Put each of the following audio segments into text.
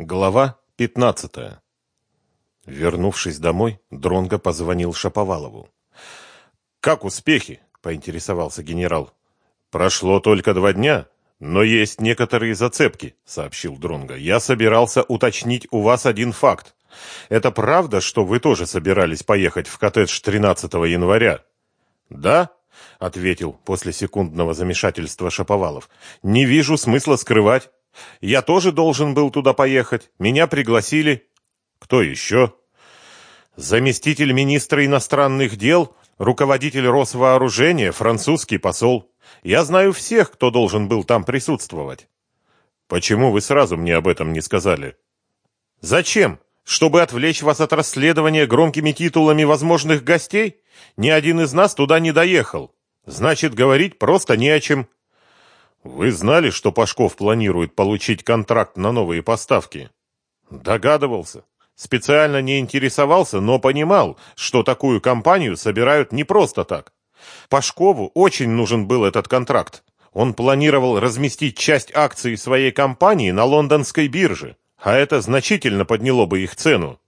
Глава 15. Вернувшись домой, Дронго позвонил Шаповалову. «Как успехи?» – поинтересовался генерал. «Прошло только два дня, но есть некоторые зацепки», – сообщил Дронго. «Я собирался уточнить у вас один факт. Это правда, что вы тоже собирались поехать в коттедж 13 января?» «Да?» — ответил после секундного замешательства Шаповалов. «Не вижу смысла скрывать. Я тоже должен был туда поехать. Меня пригласили. Кто еще? Заместитель министра иностранных дел, руководитель Росвооружения, французский посол. Я знаю всех, кто должен был там присутствовать. Почему вы сразу мне об этом не сказали? Зачем? Чтобы отвлечь вас от расследования громкими титулами возможных гостей? Ни один из нас туда не доехал. Значит, говорить просто не о чем. Вы знали, что Пашков планирует получить контракт на новые поставки? Догадывался. Специально не интересовался, но понимал, что такую компанию собирают не просто так. Пашкову очень нужен был этот контракт. Он планировал разместить часть акций своей компании на лондонской бирже, а это значительно подняло бы их цену.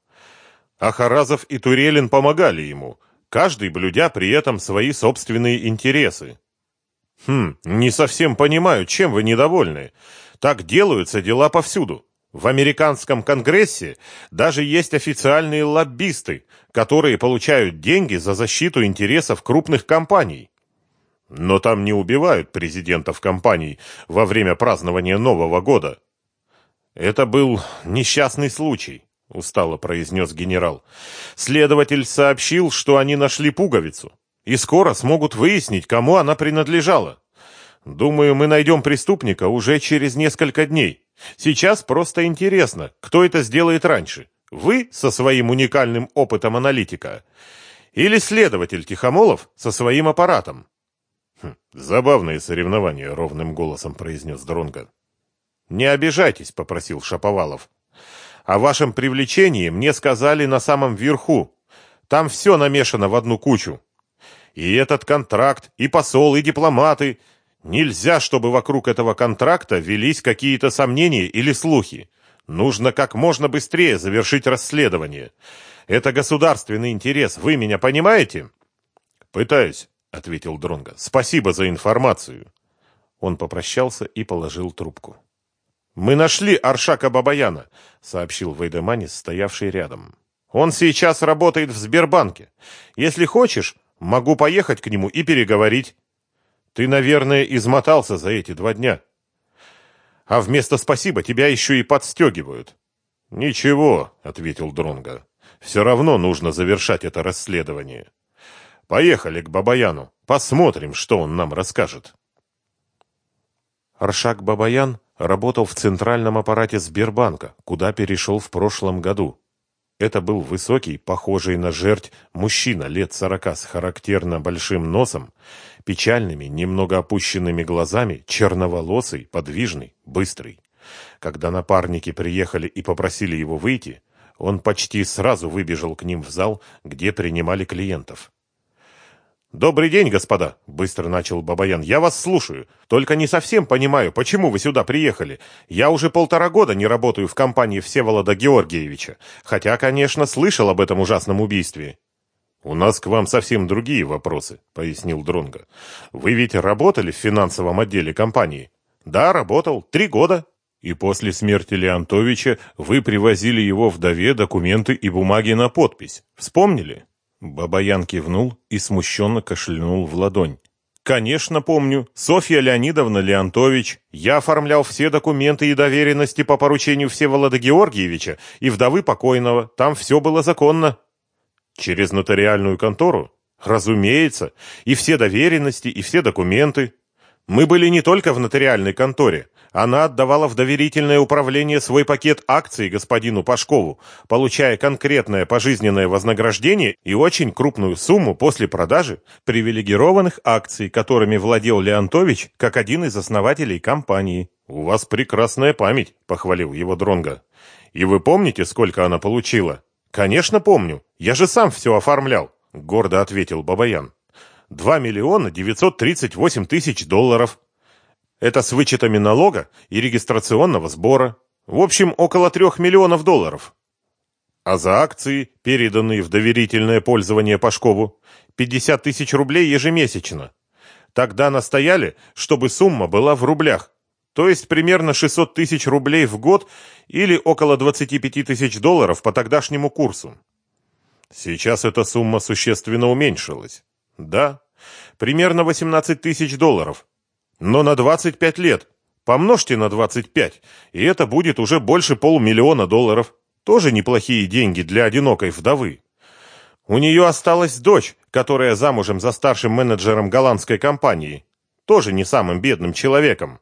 Ахаразов и Турелин помогали ему, каждый блюдя при этом свои собственные интересы. Хм, не совсем понимаю, чем вы недовольны. Так делаются дела повсюду. В американском конгрессе даже есть официальные лоббисты, которые получают деньги за защиту интересов крупных компаний. Но там не убивают президентов компаний во время празднования Нового года. Это был несчастный случай, устало произнес генерал. Следователь сообщил, что они нашли пуговицу и скоро смогут выяснить, кому она принадлежала. Думаю, мы найдем преступника уже через несколько дней. Сейчас просто интересно, кто это сделает раньше. Вы со своим уникальным опытом аналитика или следователь Тихомолов со своим аппаратом? Хм, забавные соревнования, ровным голосом произнес Дронга. Не обижайтесь, попросил Шаповалов. О вашем привлечении мне сказали на самом верху. Там все намешано в одну кучу. И этот контракт, и посол, и дипломаты. Нельзя, чтобы вокруг этого контракта велись какие-то сомнения или слухи. Нужно как можно быстрее завершить расследование. Это государственный интерес, вы меня понимаете? Пытаюсь, ответил Дронга. Спасибо за информацию. Он попрощался и положил трубку. Мы нашли Аршака Бабаяна, сообщил Вайдеманис, стоявший рядом. Он сейчас работает в Сбербанке. Если хочешь, Могу поехать к нему и переговорить. Ты, наверное, измотался за эти два дня. А вместо спасибо тебя еще и подстегивают. Ничего, ответил Дронга. Все равно нужно завершать это расследование. Поехали к Бабаяну, посмотрим, что он нам расскажет. Аршак Бабаян работал в центральном аппарате Сбербанка, куда перешел в прошлом году. Это был высокий, похожий на жерть, мужчина лет сорока с характерно большим носом, печальными, немного опущенными глазами, черноволосый, подвижный, быстрый. Когда напарники приехали и попросили его выйти, он почти сразу выбежал к ним в зал, где принимали клиентов. «Добрый день, господа!» — быстро начал Бабаян. «Я вас слушаю. Только не совсем понимаю, почему вы сюда приехали. Я уже полтора года не работаю в компании Всеволода Георгиевича, хотя, конечно, слышал об этом ужасном убийстве». «У нас к вам совсем другие вопросы», — пояснил Дронга. «Вы ведь работали в финансовом отделе компании?» «Да, работал. Три года». «И после смерти Леонтовича вы привозили его вдове документы и бумаги на подпись. Вспомнили?» Бабаян кивнул и смущенно кашлянул в ладонь. «Конечно помню. Софья Леонидовна Леонтович. Я оформлял все документы и доверенности по поручению Всеволода Георгиевича и вдовы покойного. Там все было законно». «Через нотариальную контору?» «Разумеется. И все доверенности, и все документы. Мы были не только в нотариальной конторе. Она отдавала в доверительное управление свой пакет акций господину Пашкову, получая конкретное пожизненное вознаграждение и очень крупную сумму после продажи привилегированных акций, которыми владел Леонтович как один из основателей компании. «У вас прекрасная память», — похвалил его Дронга. «И вы помните, сколько она получила?» «Конечно помню. Я же сам все оформлял», — гордо ответил Бабаян. «Два миллиона девятьсот тридцать восемь тысяч долларов». Это с вычетами налога и регистрационного сбора. В общем, около трех миллионов долларов. А за акции, переданные в доверительное пользование Пашкову, 50 тысяч рублей ежемесячно. Тогда настояли, чтобы сумма была в рублях, то есть примерно 600 тысяч рублей в год или около 25 тысяч долларов по тогдашнему курсу. Сейчас эта сумма существенно уменьшилась. Да, примерно 18 тысяч долларов. Но на 25 лет. Помножьте на 25, и это будет уже больше полмиллиона долларов. Тоже неплохие деньги для одинокой вдовы. У нее осталась дочь, которая замужем за старшим менеджером голландской компании. Тоже не самым бедным человеком.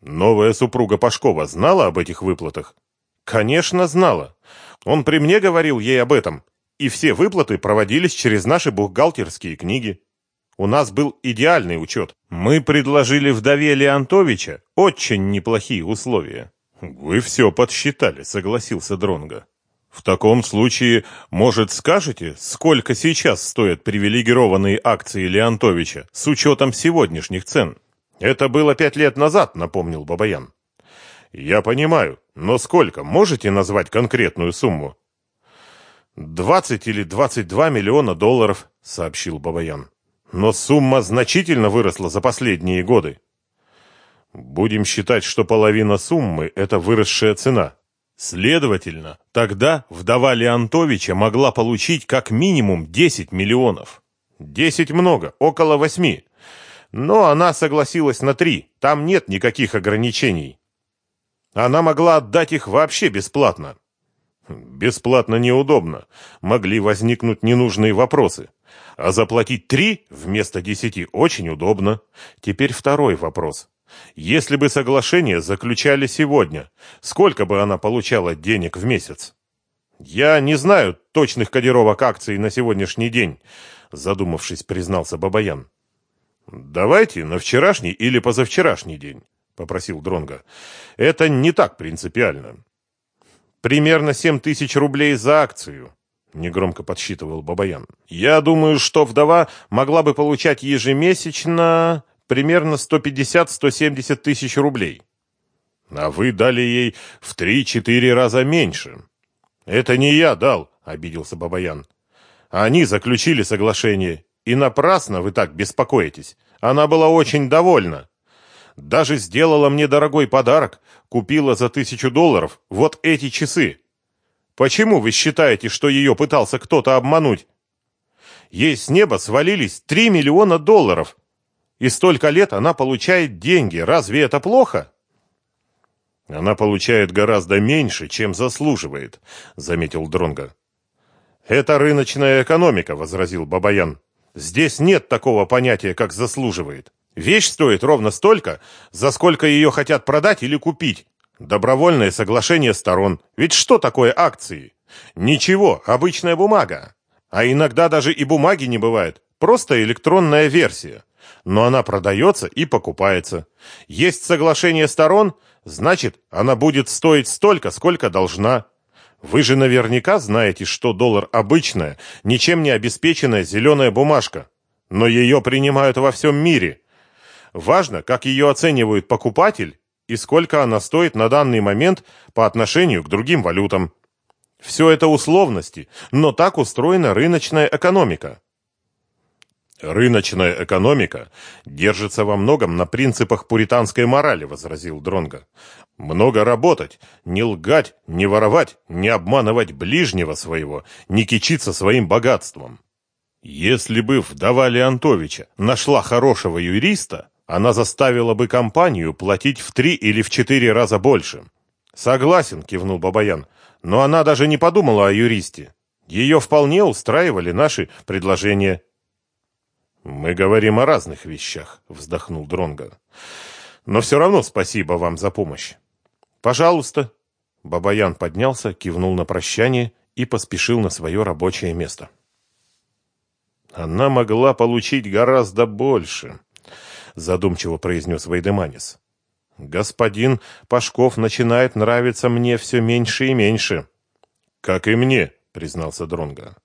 Новая супруга Пашкова знала об этих выплатах? Конечно, знала. Он при мне говорил ей об этом. И все выплаты проводились через наши бухгалтерские книги. У нас был идеальный учет. Мы предложили вдове Леонтовича очень неплохие условия. Вы все подсчитали, согласился Дронга. В таком случае, может, скажете, сколько сейчас стоят привилегированные акции Леонтовича с учетом сегодняшних цен? Это было пять лет назад, напомнил Бабаян. Я понимаю, но сколько? Можете назвать конкретную сумму? «Двадцать или двадцать два миллиона долларов», — сообщил Бабаян. «Но сумма значительно выросла за последние годы». «Будем считать, что половина суммы — это выросшая цена. Следовательно, тогда вдова Леонтовича могла получить как минимум десять миллионов. Десять много, около восьми. Но она согласилась на три, там нет никаких ограничений. Она могла отдать их вообще бесплатно. Бесплатно неудобно. Могли возникнуть ненужные вопросы. А заплатить три вместо десяти очень удобно. Теперь второй вопрос. Если бы соглашение заключали сегодня, сколько бы она получала денег в месяц? Я не знаю точных кодировок акций на сегодняшний день, задумавшись, признался Бабаян. Давайте на вчерашний или позавчерашний день, попросил Дронга. Это не так принципиально. Примерно семь тысяч рублей за акцию, негромко подсчитывал Бабаян. Я думаю, что вдова могла бы получать ежемесячно примерно 150-170 тысяч рублей. А вы дали ей в три-четыре раза меньше. Это не я дал, обиделся Бабаян. Они заключили соглашение, и напрасно вы так беспокоитесь. Она была очень довольна. Даже сделала мне дорогой подарок, купила за тысячу долларов вот эти часы. Почему вы считаете, что ее пытался кто-то обмануть? Ей с неба свалились три миллиона долларов. И столько лет она получает деньги. Разве это плохо? Она получает гораздо меньше, чем заслуживает, заметил Дронга. Это рыночная экономика, возразил Бабаян. Здесь нет такого понятия, как заслуживает. Вещь стоит ровно столько, за сколько ее хотят продать или купить. Добровольное соглашение сторон. Ведь что такое акции? Ничего, обычная бумага. А иногда даже и бумаги не бывает, просто электронная версия. Но она продается и покупается. Есть соглашение сторон, значит, она будет стоить столько, сколько должна. Вы же наверняка знаете, что доллар обычная, ничем не обеспеченная зеленая бумажка. Но ее принимают во всем мире. Важно, как ее оценивает покупатель и сколько она стоит на данный момент по отношению к другим валютам. Все это условности, но так устроена рыночная экономика. Рыночная экономика держится во многом на принципах пуританской морали, возразил Дронга. Много работать, не лгать, не воровать, не обманывать ближнего своего, не кичиться своим богатством. Если бы вдова Леонтовича нашла хорошего юриста, она заставила бы компанию платить в три или в четыре раза больше. Согласен, кивнул Бабаян, но она даже не подумала о юристе. Ее вполне устраивали наши предложения. Мы говорим о разных вещах, вздохнул Дронга. Но все равно спасибо вам за помощь. Пожалуйста. Бабаян поднялся, кивнул на прощание и поспешил на свое рабочее место. Она могла получить гораздо больше, задумчиво произнес Вайдеманис. Господин Пашков начинает нравиться мне все меньше и меньше. Как и мне, признался Дронга.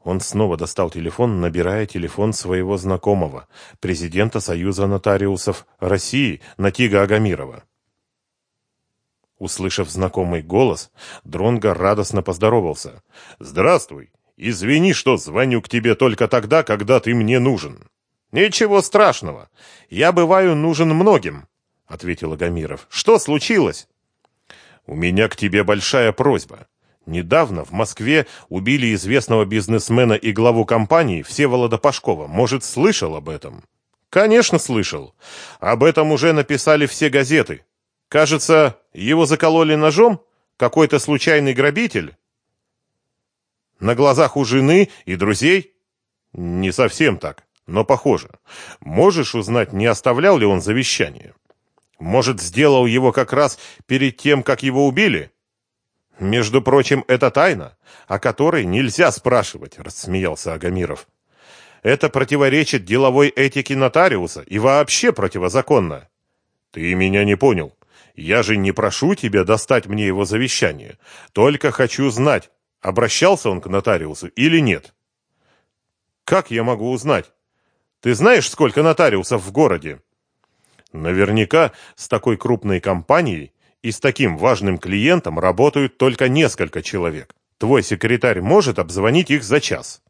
Он снова достал телефон, набирая телефон своего знакомого, президента Союза нотариусов России Натига Агамирова. Услышав знакомый голос, Дронго радостно поздоровался. «Здравствуй! Извини, что звоню к тебе только тогда, когда ты мне нужен». «Ничего страшного. Я бываю нужен многим», — ответил Агамиров. «Что случилось?» «У меня к тебе большая просьба. Недавно в Москве убили известного бизнесмена и главу компании Всеволода Пашкова. Может, слышал об этом?» «Конечно, слышал. Об этом уже написали все газеты. Кажется, его закололи ножом? Какой-то случайный грабитель? На глазах у жены и друзей? Не совсем так, но похоже. Можешь узнать, не оставлял ли он завещание? Может, сделал его как раз перед тем, как его убили? Между прочим, это тайна, о которой нельзя спрашивать, рассмеялся Агамиров. Это противоречит деловой этике нотариуса и вообще противозаконно. Ты меня не понял. Я же не прошу тебя достать мне его завещание. Только хочу знать, обращался он к нотариусу или нет. Как я могу узнать? Ты знаешь, сколько нотариусов в городе? Наверняка с такой крупной компанией и с таким важным клиентом работают только несколько человек. Твой секретарь может обзвонить их за час.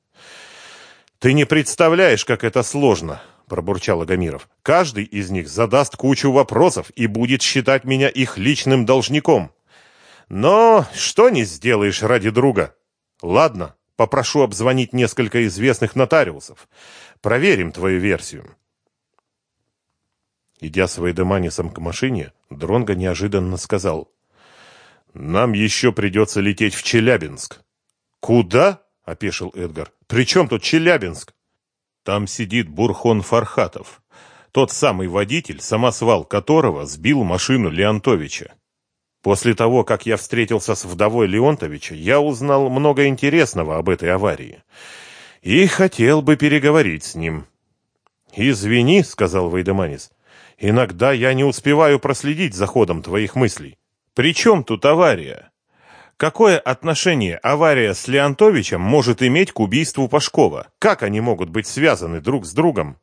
Ты не представляешь, как это сложно, пробурчал Агамиров. Каждый из них задаст кучу вопросов и будет считать меня их личным должником. Но что не сделаешь ради друга? Ладно, попрошу обзвонить несколько известных нотариусов. Проверим твою версию. Идя с Вейдеманисом к машине, Дронго неожиданно сказал. «Нам еще придется лететь в Челябинск». «Куда?» — опешил Эдгар. «При чем тут Челябинск?» Там сидит Бурхон Фархатов, тот самый водитель, самосвал которого сбил машину Леонтовича. После того, как я встретился с вдовой Леонтовича, я узнал много интересного об этой аварии. И хотел бы переговорить с ним. «Извини», — сказал Вейдеманис, — «иногда я не успеваю проследить за ходом твоих мыслей. При чем тут авария?» Какое отношение авария с Леонтовичем может иметь к убийству Пашкова? Как они могут быть связаны друг с другом?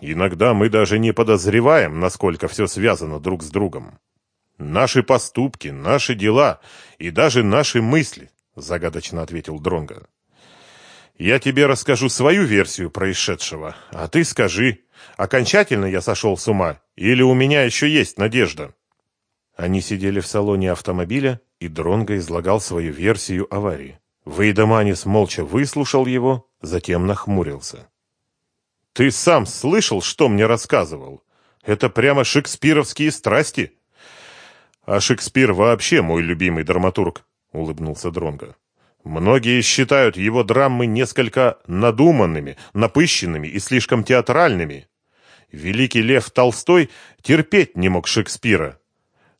Иногда мы даже не подозреваем, насколько все связано друг с другом. Наши поступки, наши дела и даже наши мысли, загадочно ответил Дронга. Я тебе расскажу свою версию происшедшего, а ты скажи, окончательно я сошел с ума или у меня еще есть надежда? Они сидели в салоне автомобиля, и Дронго излагал свою версию аварии. Вейдаманис молча выслушал его, затем нахмурился. «Ты сам слышал, что мне рассказывал? Это прямо шекспировские страсти!» «А Шекспир вообще мой любимый драматург», — улыбнулся Дронго. «Многие считают его драмы несколько надуманными, напыщенными и слишком театральными. Великий Лев Толстой терпеть не мог Шекспира,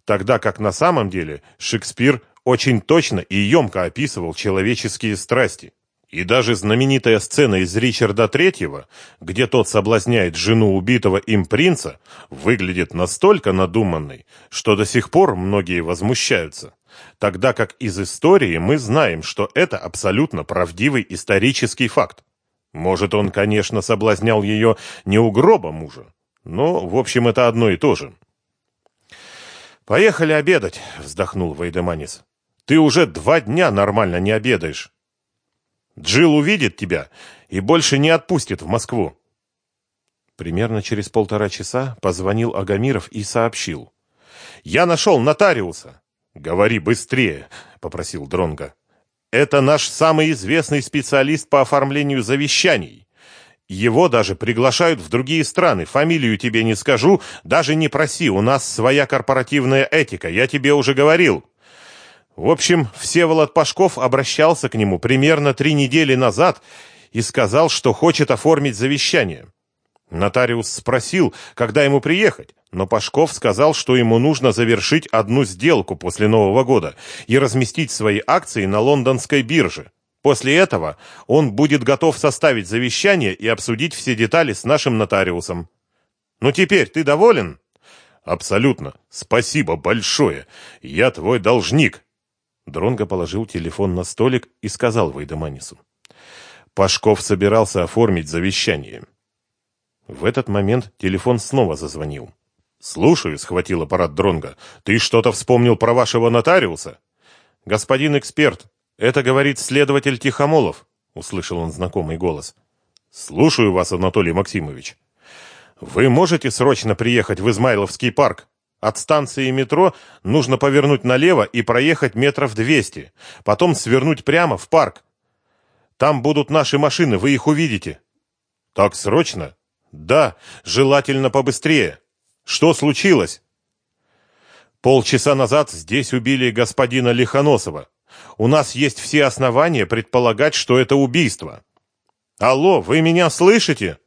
тогда как на самом деле Шекспир очень точно и емко описывал человеческие страсти. И даже знаменитая сцена из Ричарда Третьего, где тот соблазняет жену убитого им принца, выглядит настолько надуманной, что до сих пор многие возмущаются. Тогда как из истории мы знаем, что это абсолютно правдивый исторический факт. Может, он, конечно, соблазнял ее не у гроба мужа, но, в общем, это одно и то же. «Поехали обедать», — вздохнул Вейдеманис. «Ты уже два дня нормально не обедаешь. Джилл увидит тебя и больше не отпустит в Москву». Примерно через полтора часа позвонил Агамиров и сообщил. «Я нашел нотариуса». «Говори быстрее», — попросил Дронга. «Это наш самый известный специалист по оформлению завещаний. Его даже приглашают в другие страны. Фамилию тебе не скажу, даже не проси. У нас своя корпоративная этика, я тебе уже говорил. В общем, Всеволод Пашков обращался к нему примерно три недели назад и сказал, что хочет оформить завещание. Нотариус спросил, когда ему приехать, но Пашков сказал, что ему нужно завершить одну сделку после Нового года и разместить свои акции на лондонской бирже. После этого он будет готов составить завещание и обсудить все детали с нашим нотариусом. Ну теперь ты доволен? Абсолютно. Спасибо большое. Я твой должник. Дронго положил телефон на столик и сказал Вайдаманису. Пашков собирался оформить завещание. В этот момент телефон снова зазвонил. Слушаю, схватил аппарат Дронга. Ты что-то вспомнил про вашего нотариуса? Господин эксперт, это говорит следователь Тихомолов, услышал он знакомый голос. Слушаю вас, Анатолий Максимович. Вы можете срочно приехать в Измайловский парк? От станции метро нужно повернуть налево и проехать метров двести, потом свернуть прямо в парк. Там будут наши машины, вы их увидите. Так срочно? Да, желательно побыстрее. Что случилось? Полчаса назад здесь убили господина Лихоносова. У нас есть все основания предполагать, что это убийство. Алло, вы меня слышите?